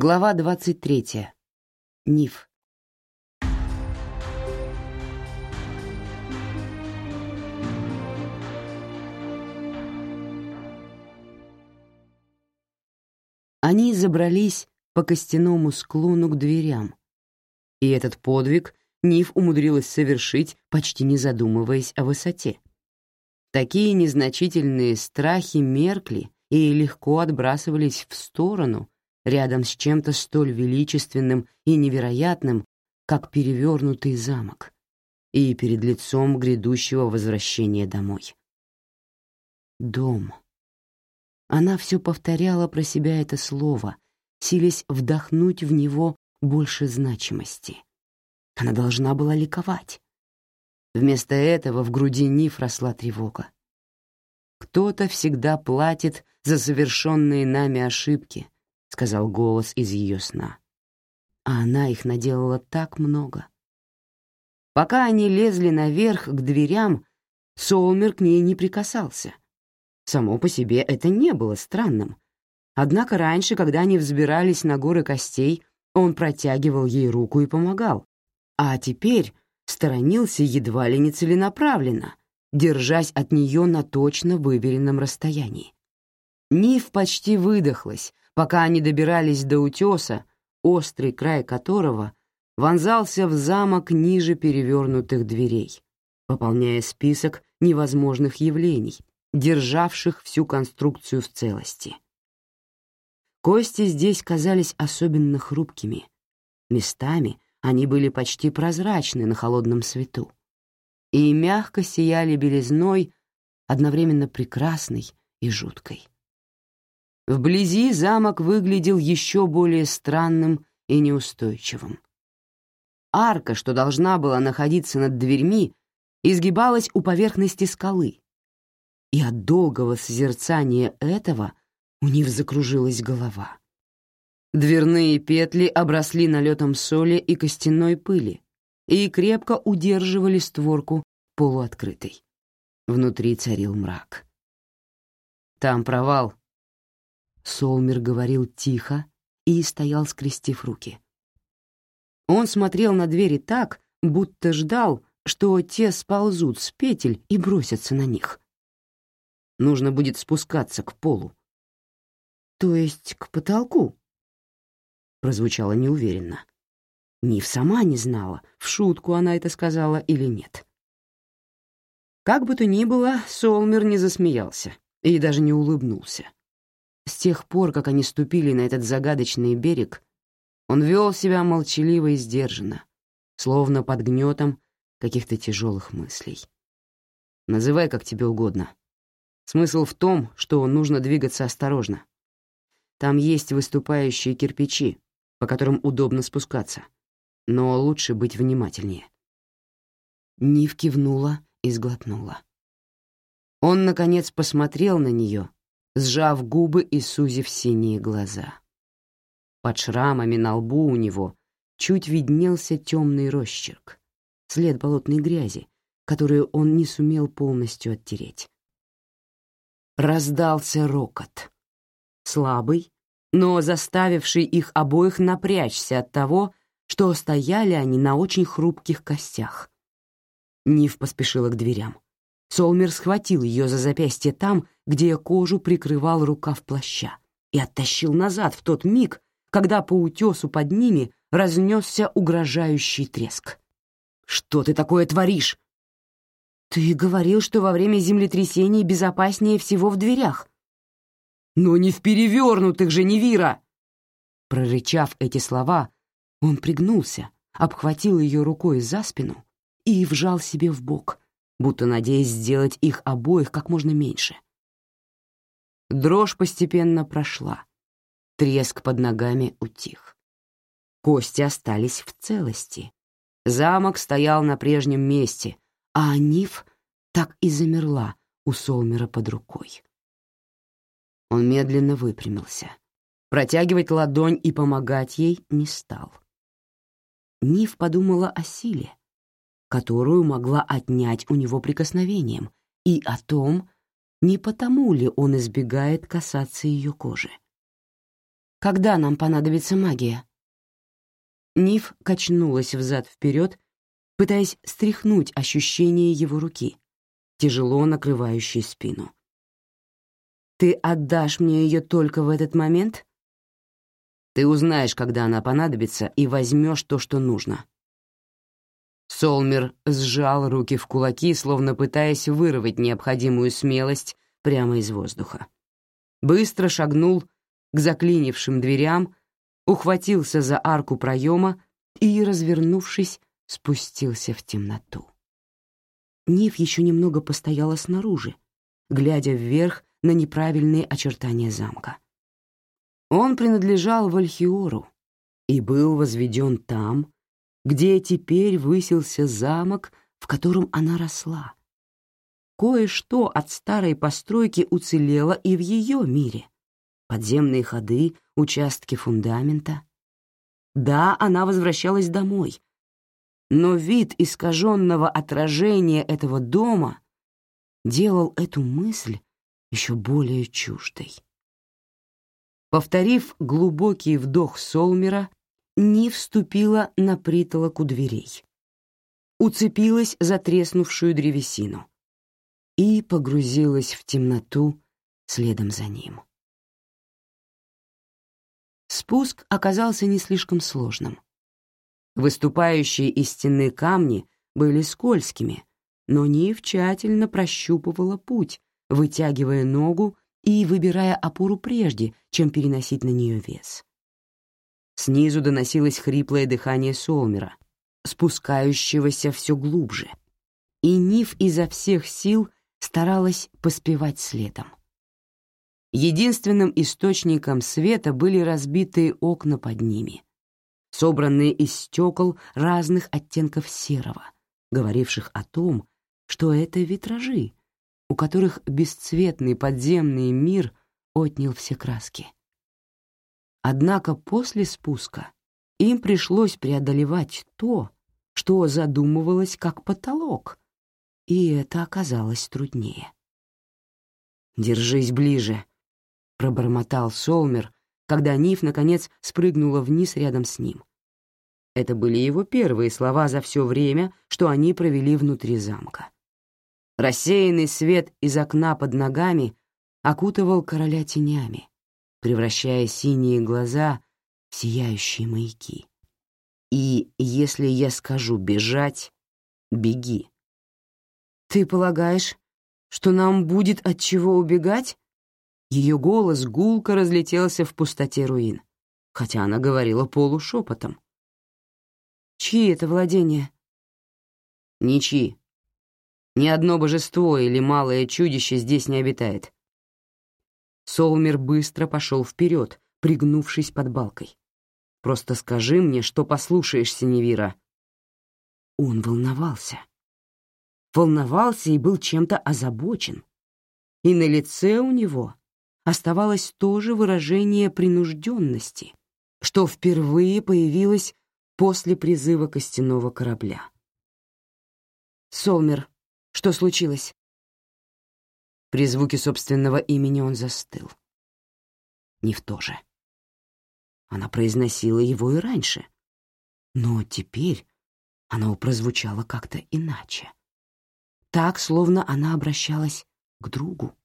Глава 23. Ниф. Они забрались по костяному склону к дверям, и этот подвиг Ниф умудрилась совершить, почти не задумываясь о высоте. Такие незначительные страхи меркли и легко отбрасывались в сторону рядом с чем-то столь величественным и невероятным, как перевернутый замок, и перед лицом грядущего возвращения домой. Дом. Она все повторяла про себя это слово, силясь вдохнуть в него больше значимости. Она должна была ликовать. Вместо этого в груди Ниф росла тревога. Кто-то всегда платит за совершенные нами ошибки, — сказал голос из ее сна. А она их наделала так много. Пока они лезли наверх к дверям, Солмер к ней не прикасался. Само по себе это не было странным. Однако раньше, когда они взбирались на горы костей, он протягивал ей руку и помогал. А теперь сторонился едва ли не целенаправленно, держась от нее на точно выверенном расстоянии. Нив почти выдохлась, пока они добирались до утеса, острый край которого вонзался в замок ниже перевернутых дверей, пополняя список невозможных явлений, державших всю конструкцию в целости. Кости здесь казались особенно хрупкими. Местами они были почти прозрачны на холодном свету и мягко сияли белизной, одновременно прекрасной и жуткой. Вблизи замок выглядел еще более странным и неустойчивым. Арка, что должна была находиться над дверьми, изгибалась у поверхности скалы. И от долгого созерцания этого у них закружилась голова. Дверные петли обросли налетом соли и костяной пыли и крепко удерживали створку полуоткрытой. Внутри царил мрак. «Там провал», Солмер говорил тихо и стоял, скрестив руки. Он смотрел на двери так, будто ждал, что те сползут с петель и бросятся на них. Нужно будет спускаться к полу. «То есть к потолку?» Прозвучало неуверенно. Нив сама не знала, в шутку она это сказала или нет. Как бы то ни было, Солмер не засмеялся и даже не улыбнулся. С тех пор, как они ступили на этот загадочный берег, он вел себя молчаливо и сдержанно, словно под гнетом каких-то тяжелых мыслей. Называй как тебе угодно. Смысл в том, что нужно двигаться осторожно. Там есть выступающие кирпичи, по которым удобно спускаться, но лучше быть внимательнее. Нив кивнула и сглотнула. Он, наконец, посмотрел на нее сжав губы и сузив синие глаза. Под шрамами на лбу у него чуть виднелся темный росчерк, след болотной грязи, которую он не сумел полностью оттереть. Раздался рокот. Слабый, но заставивший их обоих напрячься от того, что стояли они на очень хрупких костях. Нив поспешила к дверям. Солмер схватил ее за запястье там, где кожу прикрывал рукав плаща, и оттащил назад в тот миг, когда по утесу под ними разнесся угрожающий треск. «Что ты такое творишь?» «Ты говорил, что во время землетрясений безопаснее всего в дверях». «Но не в перевернутых же, Невира!» Прорычав эти слова, он пригнулся, обхватил ее рукой за спину и вжал себе в бок, будто надеясь сделать их обоих как можно меньше. Дрожь постепенно прошла. Треск под ногами утих. Кости остались в целости. Замок стоял на прежнем месте, а Ниф так и замерла у Солмера под рукой. Он медленно выпрямился. Протягивать ладонь и помогать ей не стал. Ниф подумала о силе, которую могла отнять у него прикосновением, и о том, не потому ли он избегает касаться ее кожи. Когда нам понадобится магия?» Ниф качнулась взад-вперед, пытаясь стряхнуть ощущение его руки, тяжело накрывающей спину. «Ты отдашь мне ее только в этот момент?» «Ты узнаешь, когда она понадобится, и возьмешь то, что нужно». Солмер сжал руки в кулаки, словно пытаясь вырвать необходимую смелость прямо из воздуха. Быстро шагнул к заклинившим дверям, ухватился за арку проема и, развернувшись, спустился в темноту. Нив еще немного постояла снаружи, глядя вверх на неправильные очертания замка. Он принадлежал Вальхиору и был возведен там, где теперь высился замок, в котором она росла. Кое-что от старой постройки уцелело и в ее мире. Подземные ходы, участки фундамента. Да, она возвращалась домой, но вид искаженного отражения этого дома делал эту мысль еще более чуждой. Повторив глубокий вдох Солмера, Ни вступила на притолок у дверей, уцепилась за треснувшую древесину и погрузилась в темноту следом за ним. Спуск оказался не слишком сложным. Выступающие из стены камни были скользкими, но Нив тщательно прощупывала путь, вытягивая ногу и выбирая опору прежде, чем переносить на нее вес. Снизу доносилось хриплое дыхание Солмера, спускающегося все глубже, и Нив изо всех сил старалась поспевать следом. Единственным источником света были разбитые окна под ними, собранные из стекол разных оттенков серого, говоривших о том, что это витражи, у которых бесцветный подземный мир отнял все краски. Однако после спуска им пришлось преодолевать то, что задумывалось как потолок, и это оказалось труднее. «Держись ближе», — пробормотал Солмер, когда Ниф, наконец, спрыгнула вниз рядом с ним. Это были его первые слова за все время, что они провели внутри замка. Рассеянный свет из окна под ногами окутывал короля тенями, превращая синие глаза в сияющие маяки. И если я скажу бежать, беги. Ты полагаешь, что нам будет от чего убегать? Ее голос гулко разлетелся в пустоте руин, хотя она говорила полушепотом. Чьи это владения? Ничьи. Ни одно божество или малое чудище здесь не обитает. Солмер быстро пошел вперед, пригнувшись под балкой. «Просто скажи мне, что послушаешься, Невира». Он волновался. Волновался и был чем-то озабочен. И на лице у него оставалось то же выражение принужденности, что впервые появилось после призыва костяного корабля. «Солмер, что случилось?» При звуке собственного имени он застыл. Не в то же. Она произносила его и раньше, но теперь оно прозвучало как-то иначе. Так, словно она обращалась к другу.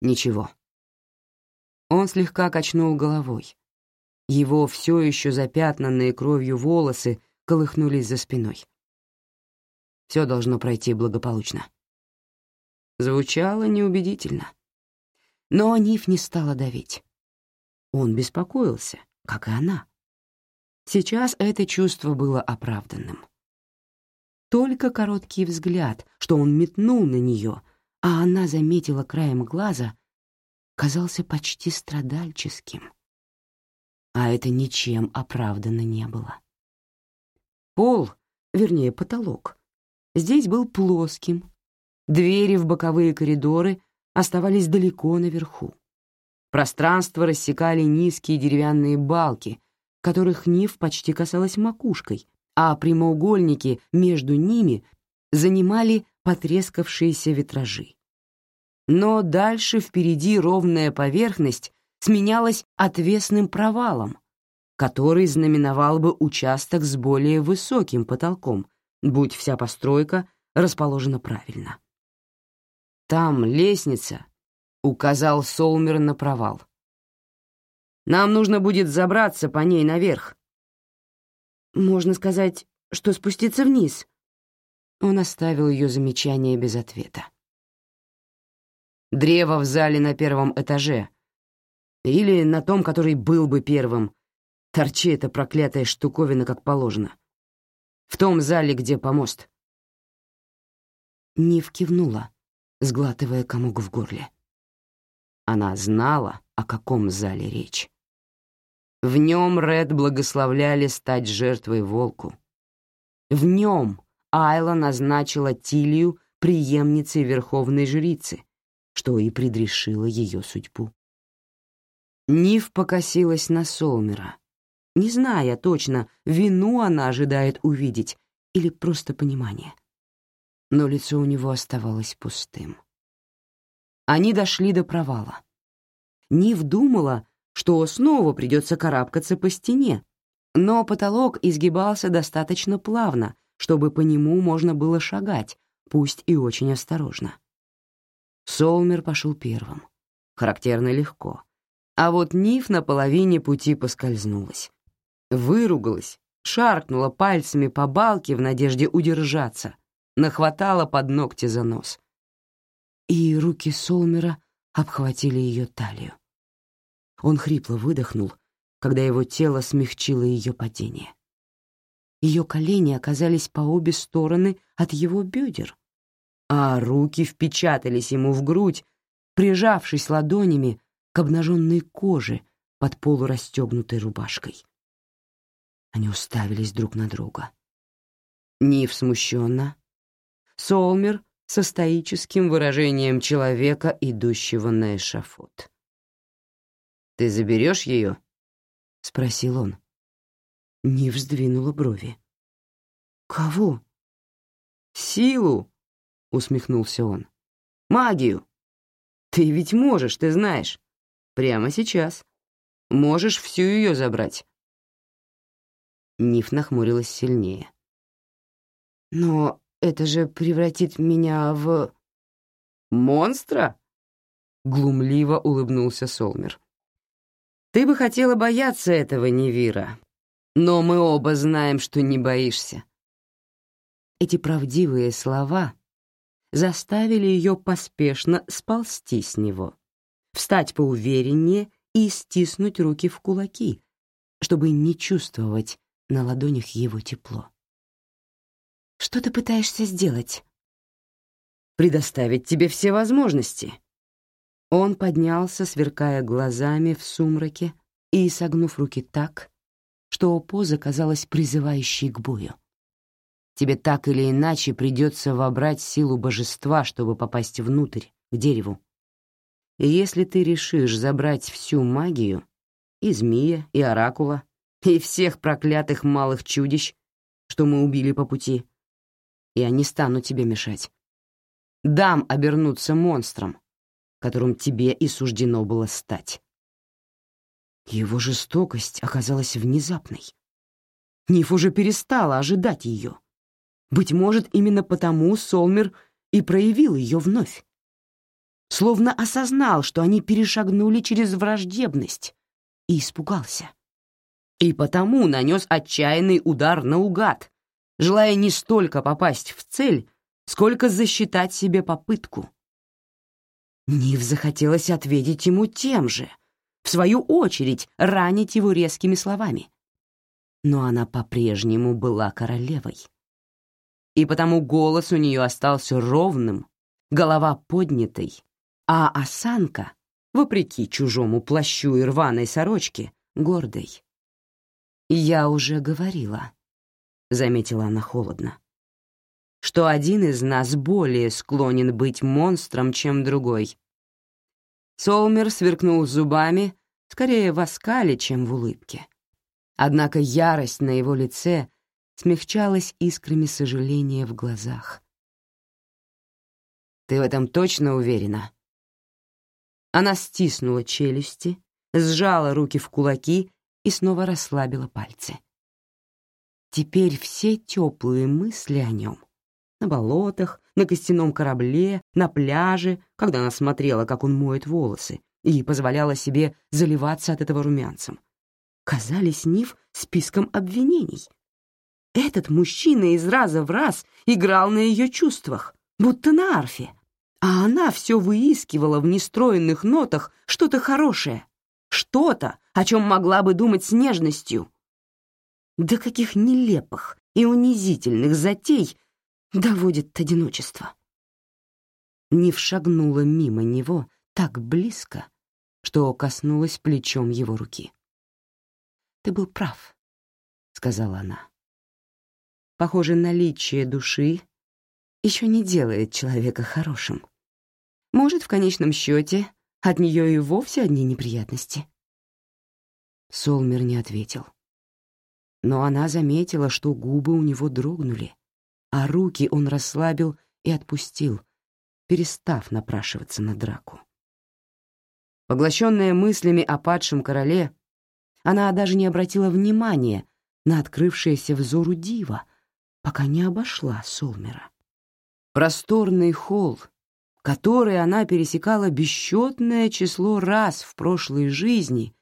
Ничего. Он слегка качнул головой. Его все еще запятнанные кровью волосы колыхнулись за спиной. Все должно пройти благополучно. Звучало неубедительно. Но Ниф не стала давить. Он беспокоился, как и она. Сейчас это чувство было оправданным. Только короткий взгляд, что он метнул на нее, а она заметила краем глаза, казался почти страдальческим. А это ничем оправдано не было. Пол, вернее, потолок, здесь был плоским. Двери в боковые коридоры оставались далеко наверху. Пространство рассекали низкие деревянные балки, которых Нив почти касалась макушкой, а прямоугольники между ними занимали потрескавшиеся витражи. Но дальше впереди ровная поверхность сменялось отвесным провалом, который знаменовал бы участок с более высоким потолком, будь вся постройка расположена правильно. «Там лестница», — указал Солмер на провал. «Нам нужно будет забраться по ней наверх». «Можно сказать, что спуститься вниз». Он оставил ее замечание без ответа. «Древо в зале на первом этаже. Или на том, который был бы первым. Торчи эта проклятая штуковина как положено. В том зале, где помост». Нив кивнула, сглатывая комок в горле. Она знала, о каком зале речь. В нем Ред благословляли стать жертвой волку. В нем Айла назначила Тилью преемницей верховной жрицы, что и предрешило ее судьбу. Нив покосилась на Солмера, не зная точно, вину она ожидает увидеть или просто понимание. Но лицо у него оставалось пустым. Они дошли до провала. Нив думала, что снова придется карабкаться по стене, но потолок изгибался достаточно плавно, чтобы по нему можно было шагать, пусть и очень осторожно. Солмер пошел первым. Характерно легко. А вот Ниф на половине пути поскользнулась. Выругалась, шаркнула пальцами по балке в надежде удержаться, нахватала под ногти за нос. И руки Солмера обхватили ее талию. Он хрипло выдохнул, когда его тело смягчило ее падение. Ее колени оказались по обе стороны от его бедер, а руки впечатались ему в грудь, прижавшись ладонями к обнаженной коже под полурастегнутой рубашкой. Они уставились друг на друга. Нив смущенно, Солмер со стоическим выражением человека, идущего на эшафот. «Ты заберешь ее?» — спросил он. Нив сдвинула брови. «Кого?» «Силу!» — усмехнулся он. «Магию! Ты ведь можешь, ты знаешь. Прямо сейчас. Можешь всю ее забрать. Ниф нахмурилась сильнее. «Но это же превратит меня в...» «Монстра?» — глумливо улыбнулся Солмер. «Ты бы хотела бояться этого, Невира, но мы оба знаем, что не боишься». Эти правдивые слова заставили ее поспешно сползти с него, встать поувереннее и стиснуть руки в кулаки, чтобы не чувствовать на ладонях его тепло. «Что ты пытаешься сделать?» «Предоставить тебе все возможности». Он поднялся, сверкая глазами в сумраке и согнув руки так, что поза казалась призывающей к бою. Тебе так или иначе придется вобрать силу божества, чтобы попасть внутрь, к дереву. И если ты решишь забрать всю магию, и змея, и оракула, и всех проклятых малых чудищ, что мы убили по пути. Я не стану тебе мешать. Дам обернуться монстром, которым тебе и суждено было стать. Его жестокость оказалась внезапной. Ниф уже перестала ожидать ее. Быть может, именно потому Солмер и проявил ее вновь. Словно осознал, что они перешагнули через враждебность, и испугался и потому нанес отчаянный удар наугад, желая не столько попасть в цель, сколько засчитать себе попытку. Нив захотелось ответить ему тем же, в свою очередь ранить его резкими словами. Но она по-прежнему была королевой. И потому голос у нее остался ровным, голова поднятой, а осанка, вопреки чужому плащу и рваной сорочке, гордой. «Я уже говорила», — заметила она холодно, «что один из нас более склонен быть монстром, чем другой». Солмер сверкнул зубами, скорее в оскале, чем в улыбке. Однако ярость на его лице смягчалась искрами сожаления в глазах. «Ты в этом точно уверена?» Она стиснула челюсти, сжала руки в кулаки и снова расслабила пальцы. Теперь все теплые мысли о нем на болотах, на костяном корабле, на пляже, когда она смотрела, как он моет волосы, и позволяла себе заливаться от этого румянцем. Казались Нив списком обвинений. Этот мужчина из раза в раз играл на ее чувствах, будто на арфе, а она все выискивала в нестроенных нотах что-то хорошее, что-то, о чем могла бы думать с нежностью. До каких нелепых и унизительных затей доводит одиночество. Нив шагнула мимо него так близко, что коснулась плечом его руки. «Ты был прав», — сказала она. «Похоже, наличие души еще не делает человека хорошим. Может, в конечном счете от нее и вовсе одни неприятности». Солмер не ответил. Но она заметила, что губы у него дрогнули, а руки он расслабил и отпустил, перестав напрашиваться на драку. Поглощенная мыслями о падшем короле, она даже не обратила внимания на открывшееся взору дива, пока не обошла Солмера. Просторный холл, который она пересекала бесчетное число раз в прошлой жизни,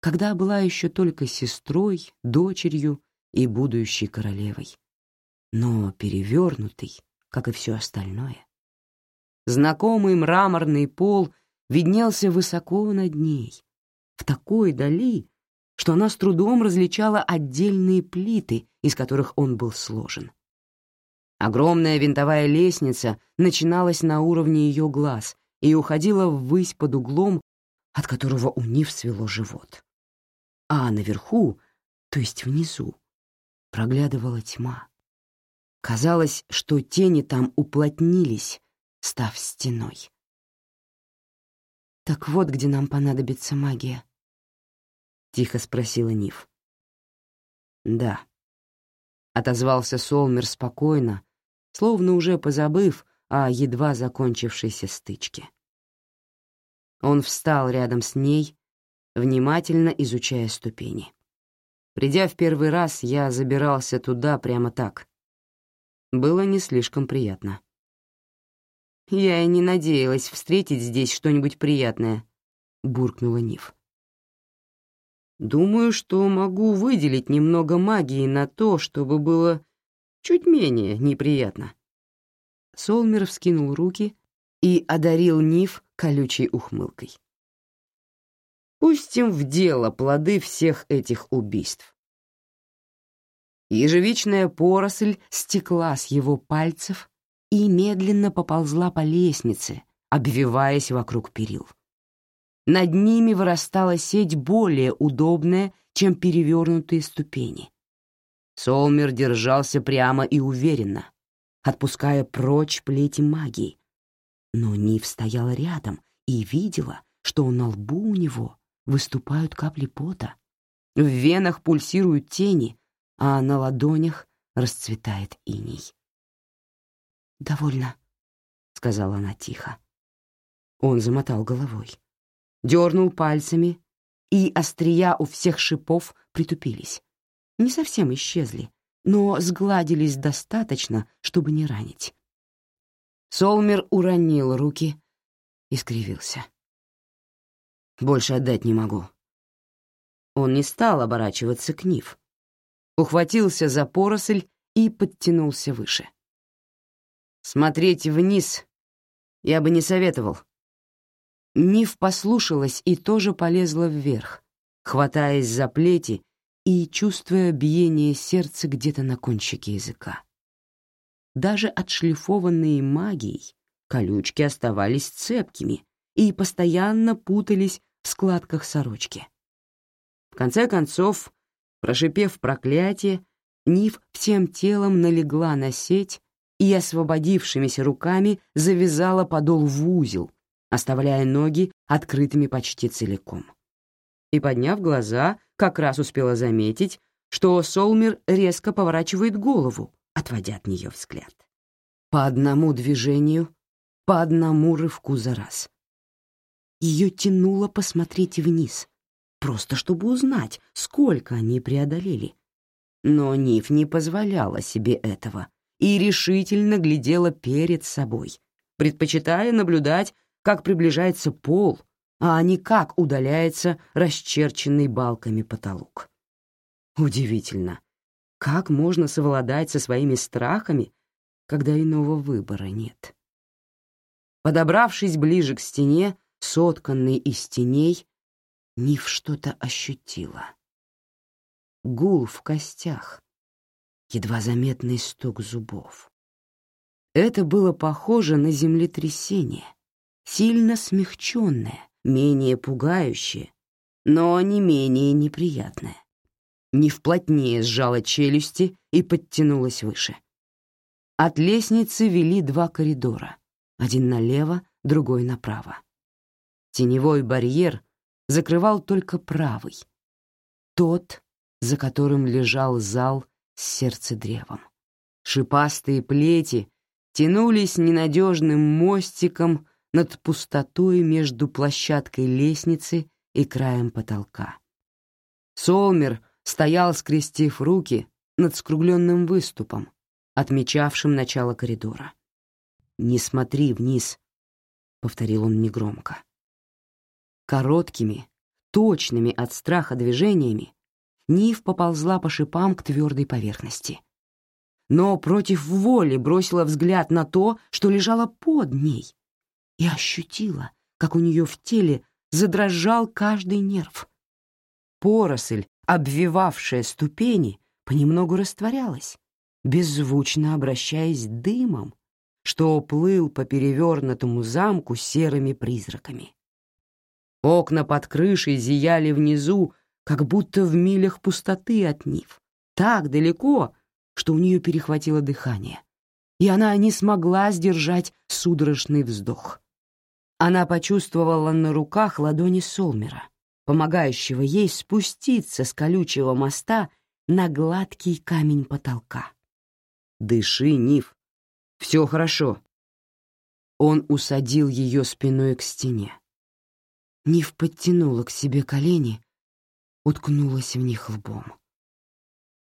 когда была еще только сестрой, дочерью и будущей королевой но перевернутый, как и все остальное. Знакомый мраморный пол виднелся высоко над ней, в такой дали, что она с трудом различала отдельные плиты, из которых он был сложен. Огромная винтовая лестница начиналась на уровне ее глаз и уходила ввысь под углом, от которого у Нив свело живот. А наверху, то есть внизу, проглядывала тьма. Казалось, что тени там уплотнились, став стеной. «Так вот, где нам понадобится магия», — тихо спросила Нив. «Да», — отозвался Солмер спокойно, словно уже позабыв о едва закончившейся стычке. Он встал рядом с ней, внимательно изучая ступени. Придя в первый раз, я забирался туда прямо так, было не слишком приятно. «Я и не надеялась встретить здесь что-нибудь приятное», — буркнула Ниф. «Думаю, что могу выделить немного магии на то, чтобы было чуть менее неприятно». Солмер вскинул руки и одарил Ниф колючей ухмылкой. «Пустим в дело плоды всех этих убийств. Ежевичная поросль стекла с его пальцев и медленно поползла по лестнице, обвиваясь вокруг перил. Над ними вырастала сеть более удобная, чем перевернутые ступени. Солмер держался прямо и уверенно, отпуская прочь плети магии. Но Нив стояла рядом и видела, что на лбу у него выступают капли пота. В венах пульсируют тени, а на ладонях расцветает иней. «Довольно», — сказала она тихо. Он замотал головой, дернул пальцами, и острия у всех шипов притупились. Не совсем исчезли, но сгладились достаточно, чтобы не ранить. Солмер уронил руки и скривился. «Больше отдать не могу». Он не стал оборачиваться к Нив, ухватился за поросль и подтянулся выше. Смотреть вниз я бы не советовал. Ниф послушалась и тоже полезла вверх, хватаясь за плети и чувствуя биение сердца где-то на кончике языка. Даже отшлифованные магией колючки оставались цепкими и постоянно путались складках сорочки. В конце концов, Прошипев проклятие, Нив всем телом налегла на сеть и освободившимися руками завязала подол в узел, оставляя ноги открытыми почти целиком. И, подняв глаза, как раз успела заметить, что Солмер резко поворачивает голову, отводя от нее взгляд. По одному движению, по одному рывку за раз. Ее тянуло посмотреть вниз, просто чтобы узнать, сколько они преодолели. Но Ниф не позволяла себе этого и решительно глядела перед собой, предпочитая наблюдать, как приближается пол, а не как удаляется расчерченный балками потолок. Удивительно, как можно совладать со своими страхами, когда иного выбора нет. Подобравшись ближе к стене, сотканной из теней, Нив что-то ощутила. Гул в костях, едва заметный стук зубов. Это было похоже на землетрясение, сильно смягченное, менее пугающее, но не менее неприятное. Нив плотнее сжала челюсти и подтянулась выше. От лестницы вели два коридора, один налево, другой направо. Теневой барьер закрывал только правый, тот, за которым лежал зал с сердцедревом. Шипастые плети тянулись ненадежным мостиком над пустотой между площадкой лестницы и краем потолка. Солмер стоял, скрестив руки над скругленным выступом, отмечавшим начало коридора. «Не смотри вниз», — повторил он негромко. Короткими, точными от страха движениями Нив поползла по шипам к твердой поверхности. Но против воли бросила взгляд на то, что лежало под ней, и ощутила, как у нее в теле задрожал каждый нерв. Поросль, обвивавшая ступени, понемногу растворялась, беззвучно обращаясь дымом, что плыл по перевернутому замку серыми призраками. Окна под крышей зияли внизу, как будто в милях пустоты от Нив, так далеко, что у нее перехватило дыхание, и она не смогла сдержать судорожный вздох. Она почувствовала на руках ладони Солмера, помогающего ей спуститься с колючего моста на гладкий камень потолка. «Дыши, Нив. Все хорошо». Он усадил ее спиной к стене. Нив подтянула к себе колени, уткнулась в них лбом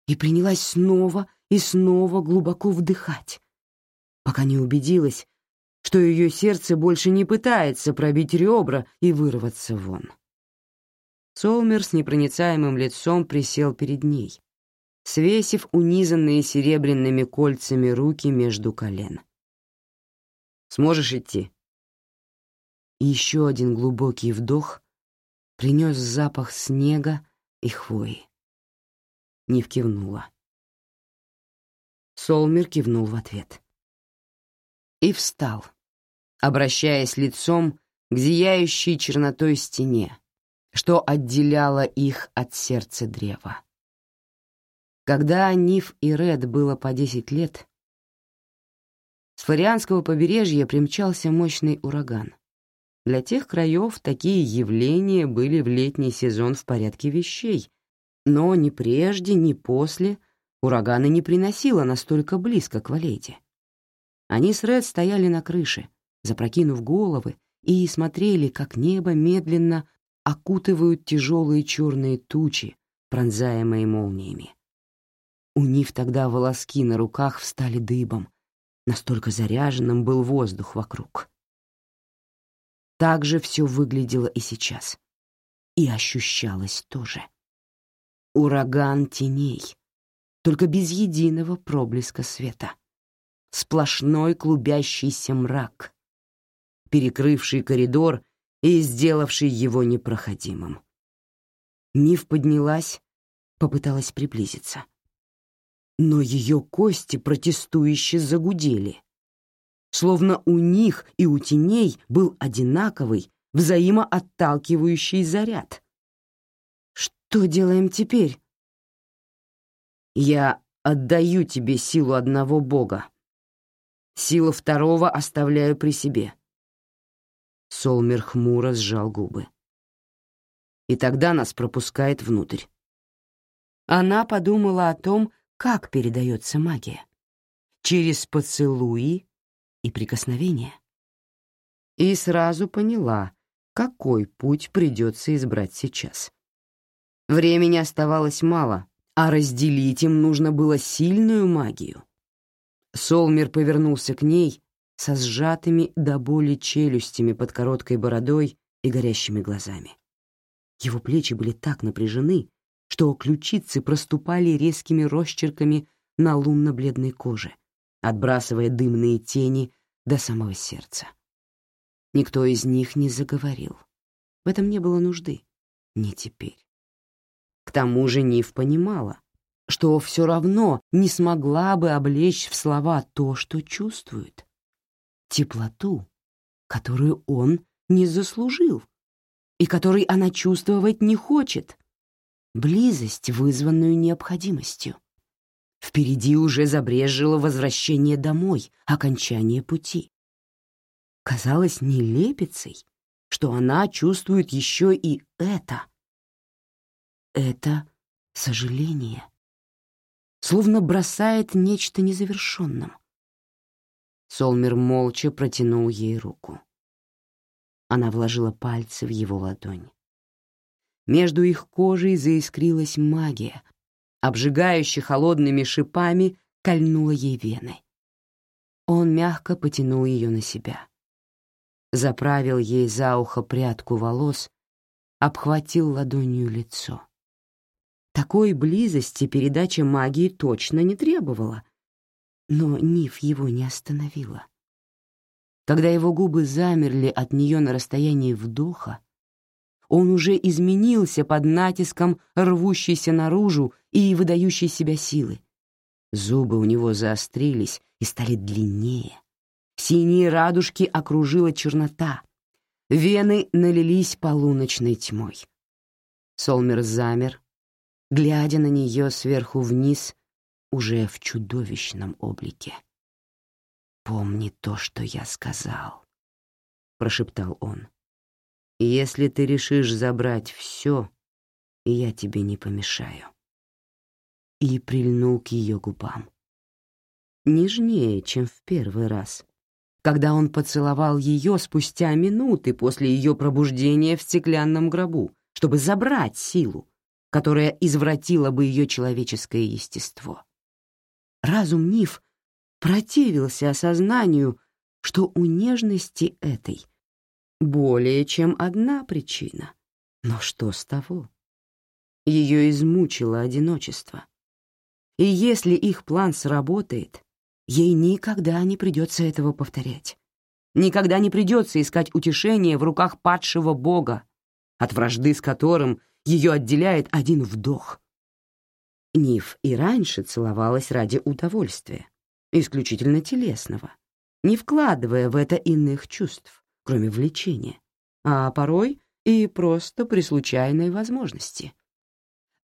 и принялась снова и снова глубоко вдыхать, пока не убедилась, что ее сердце больше не пытается пробить ребра и вырваться вон. Солмер с непроницаемым лицом присел перед ней, свесив унизанные серебряными кольцами руки между колен. «Сможешь идти?» Еще один глубокий вдох принес запах снега и хвои. Нив кивнула. Солмер кивнул в ответ. И встал, обращаясь лицом к зияющей чернотой стене, что отделяло их от сердца древа. Когда Ниф и Ред было по десять лет, с Флорианского побережья примчался мощный ураган. Для тех краев такие явления были в летний сезон в порядке вещей, но ни прежде, ни после ураганы не приносило настолько близко к Валейде. Они с Ред стояли на крыше, запрокинув головы, и смотрели, как небо медленно окутывают тяжелые черные тучи, пронзаемые молниями. У них тогда волоски на руках встали дыбом, настолько заряженным был воздух вокруг. Так же все выглядело и сейчас. И ощущалось тоже. Ураган теней, только без единого проблеска света. Сплошной клубящийся мрак, перекрывший коридор и сделавший его непроходимым. Нив поднялась, попыталась приблизиться. Но ее кости протестующе загудели, словно у них и у теней был одинаковый, взаимоотталкивающий заряд. «Что делаем теперь?» «Я отдаю тебе силу одного бога. Силу второго оставляю при себе». Солмер хмуро сжал губы. «И тогда нас пропускает внутрь». Она подумала о том, как передается магия. Через поцелуи и прикосновения. И сразу поняла, какой путь придется избрать сейчас. Времени оставалось мало, а разделить им нужно было сильную магию. Солмер повернулся к ней со сжатыми до боли челюстями под короткой бородой и горящими глазами. Его плечи были так напряжены, что ключицы проступали резкими росчерками на лунно-бледной коже, отбрасывая дымные тени до самого сердца. Никто из них не заговорил. В этом не было нужды. Не теперь. К тому же Нив понимала, что все равно не смогла бы облечь в слова то, что чувствует. Теплоту, которую он не заслужил и которой она чувствовать не хочет. Близость, вызванную необходимостью. Впереди уже забрежило возвращение домой, окончание пути. Казалось нелепицей, что она чувствует еще и это. Это сожаление. Словно бросает нечто незавершенным. Солмер молча протянул ей руку. Она вложила пальцы в его ладонь. Между их кожей заискрилась магия, обжигающе холодными шипами кольнула ей вены. Он мягко потянул ее на себя. Заправил ей за ухо прядку волос, обхватил ладонью лицо. Такой близости передача магии точно не требовала, но Ниф его не остановила. Когда его губы замерли от нее на расстоянии вдоха, он уже изменился под натиском рвущейся наружу и выдающей себя силы. Зубы у него заострились и стали длиннее. Синие радужки окружила чернота. Вены налились полуночной тьмой. Солмер замер, глядя на нее сверху вниз, уже в чудовищном облике. «Помни то, что я сказал», — прошептал он. «Если ты решишь забрать все, я тебе не помешаю». И прильнул к ее губам. Нежнее, чем в первый раз, когда он поцеловал ее спустя минуты после ее пробуждения в стеклянном гробу, чтобы забрать силу, которая извратила бы ее человеческое естество. Разум Ниф противился осознанию, что у нежности этой более чем одна причина. Но что с того? Ее измучило одиночество. И если их план сработает, ей никогда не придется этого повторять. Никогда не придется искать утешение в руках падшего бога, от вражды с которым ее отделяет один вдох. Ниф и раньше целовалась ради удовольствия исключительно телесного, не вкладывая в это иных чувств, кроме влечения, а порой и просто при случайной возможности.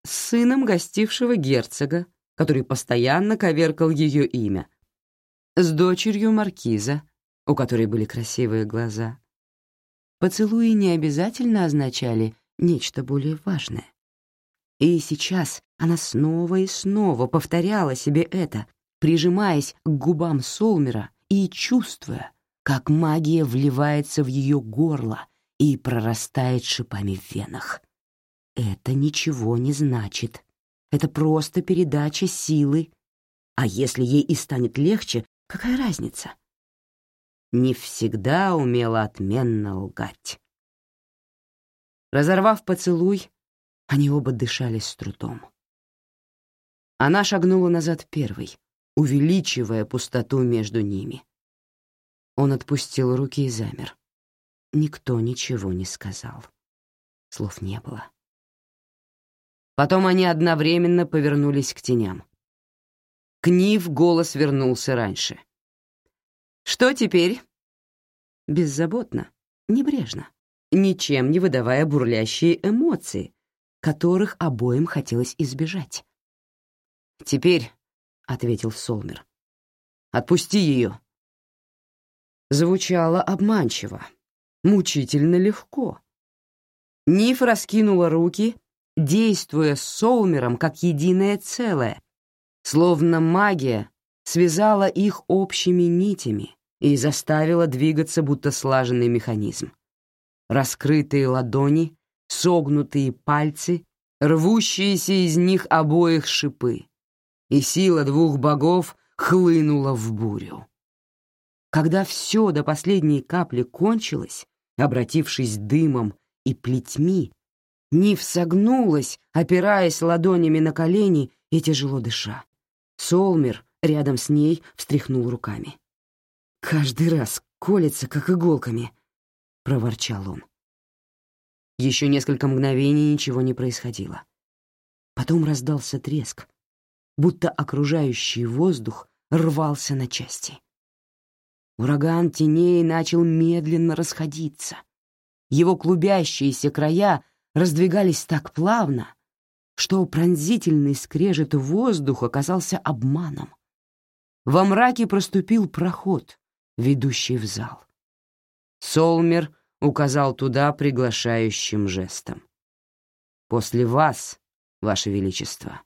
С сыном гостившего герцога, который постоянно коверкал ее имя, с дочерью маркиза, у которой были красивые глаза. Поцелуи не обязательно означали нечто более важное. И сейчас она снова и снова повторяла себе это, прижимаясь к губам Солмера и чувствуя, как магия вливается в ее горло и прорастает шипами в венах. Это ничего не значит. Это просто передача силы. А если ей и станет легче, какая разница? Не всегда умела отменно лгать. Разорвав поцелуй, они оба дышали с трудом. Она шагнула назад первой, увеличивая пустоту между ними. Он отпустил руки и замер. Никто ничего не сказал. Слов не было. Потом они одновременно повернулись к теням. К Нив голос вернулся раньше. «Что теперь?» Беззаботно, небрежно, ничем не выдавая бурлящие эмоции, которых обоим хотелось избежать. «Теперь — ответил Солмер. «Отпусти ее!» Звучало обманчиво, мучительно легко. Ниф раскинула руки, действуя с Солмером как единое целое, словно магия связала их общими нитями и заставила двигаться будто слаженный механизм. раскрытые ладони, согнутые пальцы, рвущиеся из них обоих шипы, и сила двух богов хлынула в бурю. Когда все до последней капли кончилось, обратившись дымом и плетьми, Нив согнулась, опираясь ладонями на колени и тяжело дыша. Солмер рядом с ней встряхнул руками. «Каждый раз колется, как иголками», — проворчал он. Еще несколько мгновений ничего не происходило. Потом раздался треск, будто окружающий воздух рвался на части. Ураган теней начал медленно расходиться. Его клубящиеся края раздвигались так плавно, что пронзительный скрежет воздух оказался обманом. Во мраке проступил проход, ведущий в зал. Солмер указал туда приглашающим жестом. «После вас, Ваше Величество».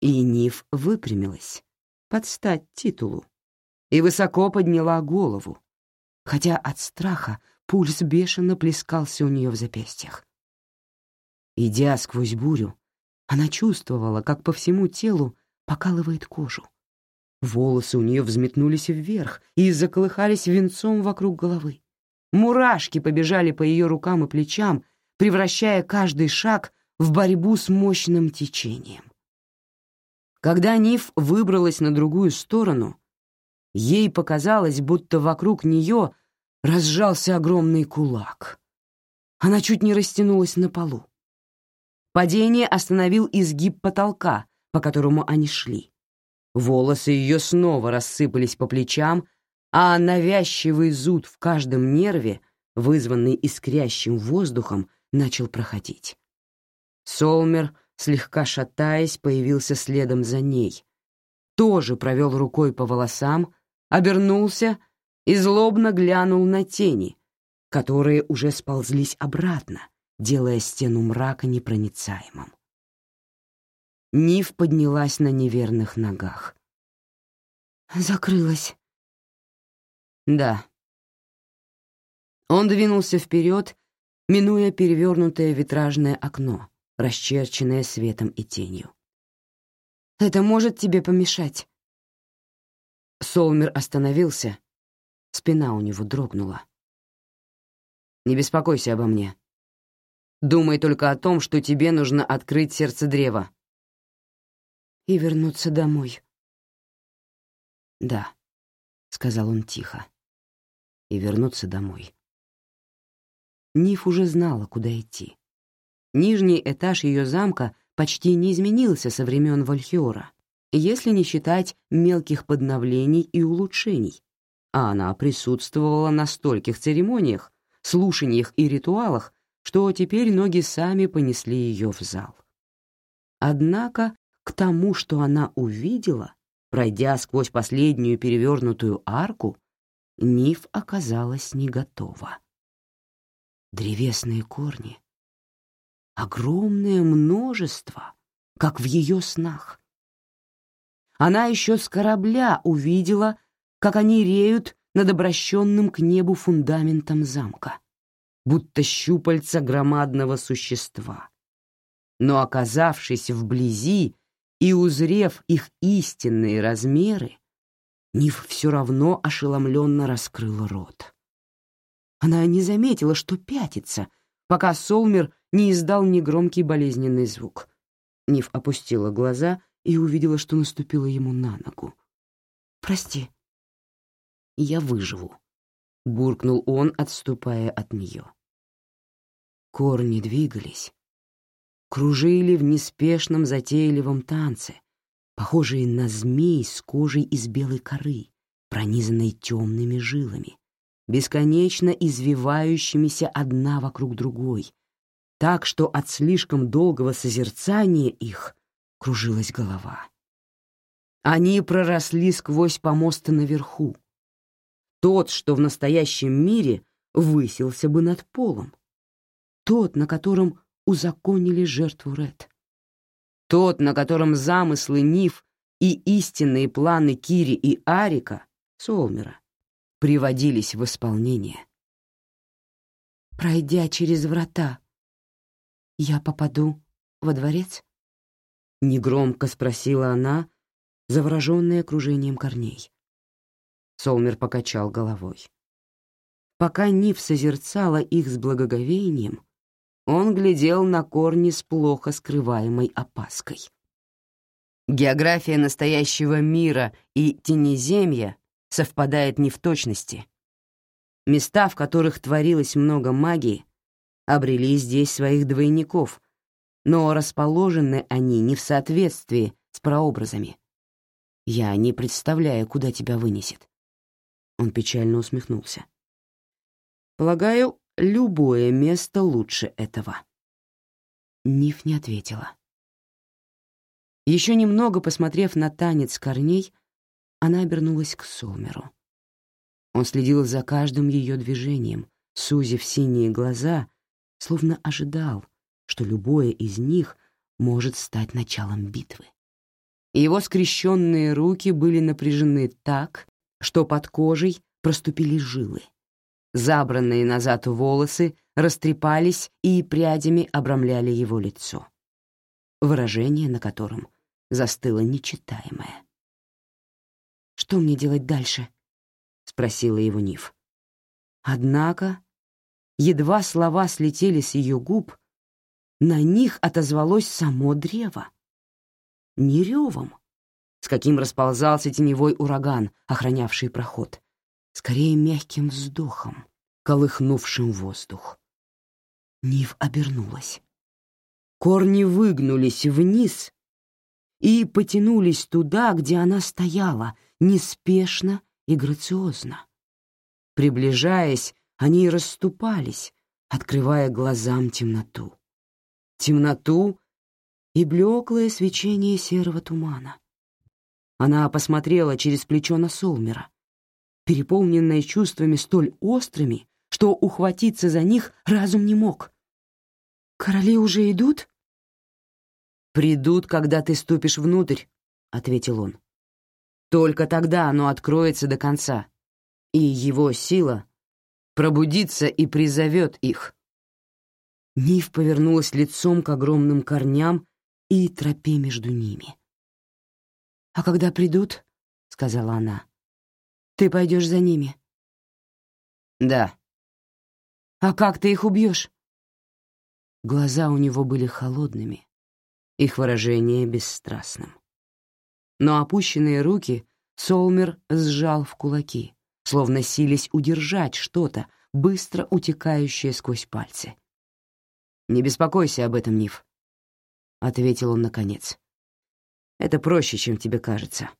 И Ниф выпрямилась, под стать титулу, и высоко подняла голову, хотя от страха пульс бешено плескался у нее в запястьях. Идя сквозь бурю, она чувствовала, как по всему телу покалывает кожу. Волосы у нее взметнулись вверх и заколыхались венцом вокруг головы. Мурашки побежали по ее рукам и плечам, превращая каждый шаг в борьбу с мощным течением. Когда Ниф выбралась на другую сторону, ей показалось, будто вокруг нее разжался огромный кулак. Она чуть не растянулась на полу. Падение остановил изгиб потолка, по которому они шли. Волосы ее снова рассыпались по плечам, а навязчивый зуд в каждом нерве, вызванный искрящим воздухом, начал проходить. Солмер, слегка шатаясь, появился следом за ней. Тоже провел рукой по волосам, обернулся и злобно глянул на тени, которые уже сползлись обратно, делая стену мрака непроницаемым. Нив поднялась на неверных ногах. «Закрылась». «Да». Он двинулся вперед, минуя перевернутое витражное окно, расчерченное светом и тенью. «Это может тебе помешать?» Солмер остановился, спина у него дрогнула. «Не беспокойся обо мне», Думай только о том, что тебе нужно открыть сердце древа. И вернуться домой. Да, сказал он тихо. И вернуться домой. Ниф уже знала, куда идти. Нижний этаж ее замка почти не изменился со времен Вальхиора, если не считать мелких подновлений и улучшений, а она присутствовала на стольких церемониях, слушаниях и ритуалах, что теперь ноги сами понесли ее в зал. Однако к тому, что она увидела, пройдя сквозь последнюю перевернутую арку, Ниф оказалась не готова. Древесные корни. Огромное множество, как в ее снах. Она еще с корабля увидела, как они реют над обращенным к небу фундаментом замка будто щупальца громадного существа. Но оказавшись вблизи и узрев их истинные размеры, Ниф все равно ошеломленно раскрыла рот. Она не заметила, что пятится, пока Солмер не издал негромкий болезненный звук. Ниф опустила глаза и увидела, что наступила ему на ногу. «Прости». «Я выживу», — буркнул он, отступая от нее. Корни двигались, кружили в неспешном затейливом танце, похожие на змей с кожей из белой коры, пронизанной темными жилами, бесконечно извивающимися одна вокруг другой, так что от слишком долгого созерцания их кружилась голова. Они проросли сквозь помосты наверху. Тот, что в настоящем мире высился бы над полом, тот, на котором узаконили жертву Ред. Тот, на котором замыслы Ниф и истинные планы Кири и Арика, Солмера, приводились в исполнение. пройдя через врата, я попаду во дворец? Негромко спросила она, завороженная окружением корней. Солмер покачал головой. Пока Нив созерцала их с благоговением, он глядел на корни с плохо скрываемой опаской. География настоящего мира и тенеземья совпадает не в точности. Места, в которых творилось много магии, обрели здесь своих двойников, но расположены они не в соответствии с прообразами. Я не представляю, куда тебя вынесет. Он печально усмехнулся. Полагаю, любое место лучше этого. Ниф не ответила. Еще немного посмотрев на танец корней, она обернулась к Солмеру. Он следил за каждым ее движением, сузив синие глаза, словно ожидал, что любое из них может стать началом битвы. Его скрещенные руки были напряжены так, что под кожей проступили жилы. Забранные назад волосы растрепались и прядями обрамляли его лицо, выражение на котором застыло нечитаемое. «Что мне делать дальше?» — спросила его Ниф. Однако, едва слова слетели с ее губ, на них отозвалось само древо. Не ревом, с каким расползался теневой ураган, охранявший проход, скорее мягким вздохом, колыхнувшим воздух. Нив обернулась. Корни выгнулись вниз и потянулись туда, где она стояла, неспешно и грациозно. Приближаясь, они расступались, открывая глазам темноту. Темноту и блеклое свечение серого тумана. Она посмотрела через плечо на Солмера, переполненная чувствами столь острыми, что ухватиться за них разум не мог. «Короли уже идут?» «Придут, когда ты ступишь внутрь», — ответил он. «Только тогда оно откроется до конца, и его сила пробудится и призовет их». Нив повернулась лицом к огромным корням и тропе между ними. «А когда придут, — сказала она, ты пойдешь за ними? Да. А как ты их убьешь? Глаза у него были холодными, их выражение бесстрастным. Но опущенные руки Солмер сжал в кулаки, словно сились удержать что-то, быстро утекающее сквозь пальцы. «Не беспокойся об этом, Ниф», — ответил он наконец. «Это проще, чем тебе кажется».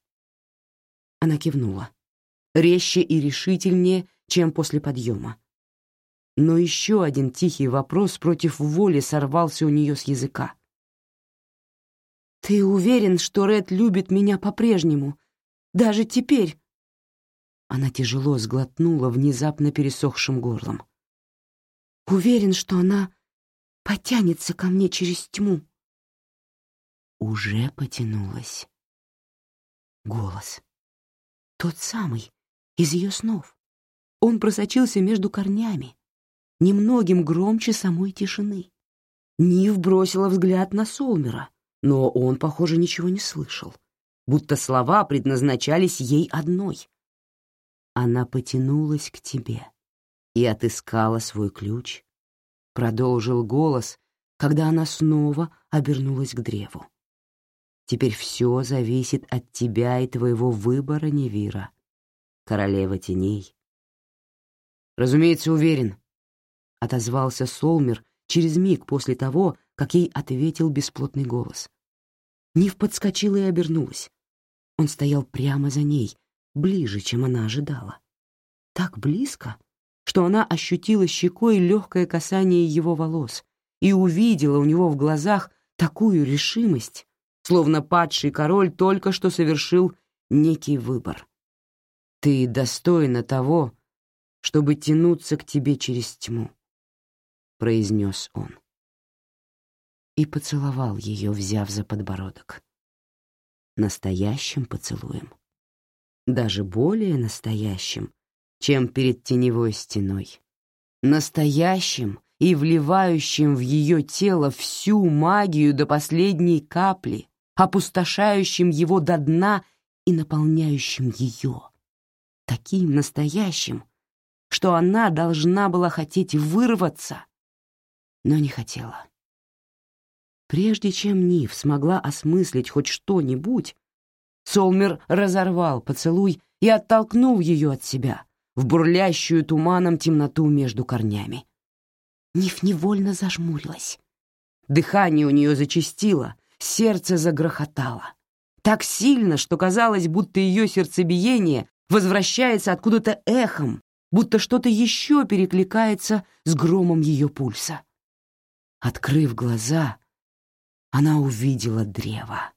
Она кивнула резче и решительнее, чем после подъема. Но еще один тихий вопрос против воли сорвался у нее с языка. «Ты уверен, что Ред любит меня по-прежнему? Даже теперь?» Она тяжело сглотнула внезапно пересохшим горлом. «Уверен, что она потянется ко мне через тьму?» Уже потянулась. Голос. Тот самый, из ее снов. Он просочился между корнями, немногим громче самой тишины. Нив бросила взгляд на Солмера, но он, похоже, ничего не слышал, будто слова предназначались ей одной. Она потянулась к тебе и отыскала свой ключ. Продолжил голос, когда она снова обернулась к древу. Теперь все зависит от тебя и твоего выбора, Невира королева теней. «Разумеется, уверен», — отозвался Солмер через миг после того, как ей ответил бесплотный голос. Нив подскочила и обернулась. Он стоял прямо за ней, ближе, чем она ожидала. Так близко, что она ощутила щекой легкое касание его волос и увидела у него в глазах такую решимость, словно падший король только что совершил некий выбор. Ты достойна того, чтобы тянуться к тебе через тьму, произнес он. И поцеловал ее, взяв за подбородок. Настоящим поцелуем. Даже более настоящим, чем перед теневой стеной. настоящим и вливающим в ее тело всю магию до последней капли, опустошающим его до дна и наполняющим ее. Таким настоящим, что она должна была хотеть вырваться, но не хотела. Прежде чем Нив смогла осмыслить хоть что-нибудь, Солмер разорвал поцелуй и оттолкнул ее от себя в бурлящую туманом темноту между корнями. Ниф невольно зажмурилась. Дыхание у нее зачастило, сердце загрохотало. Так сильно, что казалось, будто ее сердцебиение возвращается откуда-то эхом, будто что-то еще перекликается с громом ее пульса. Открыв глаза, она увидела древо.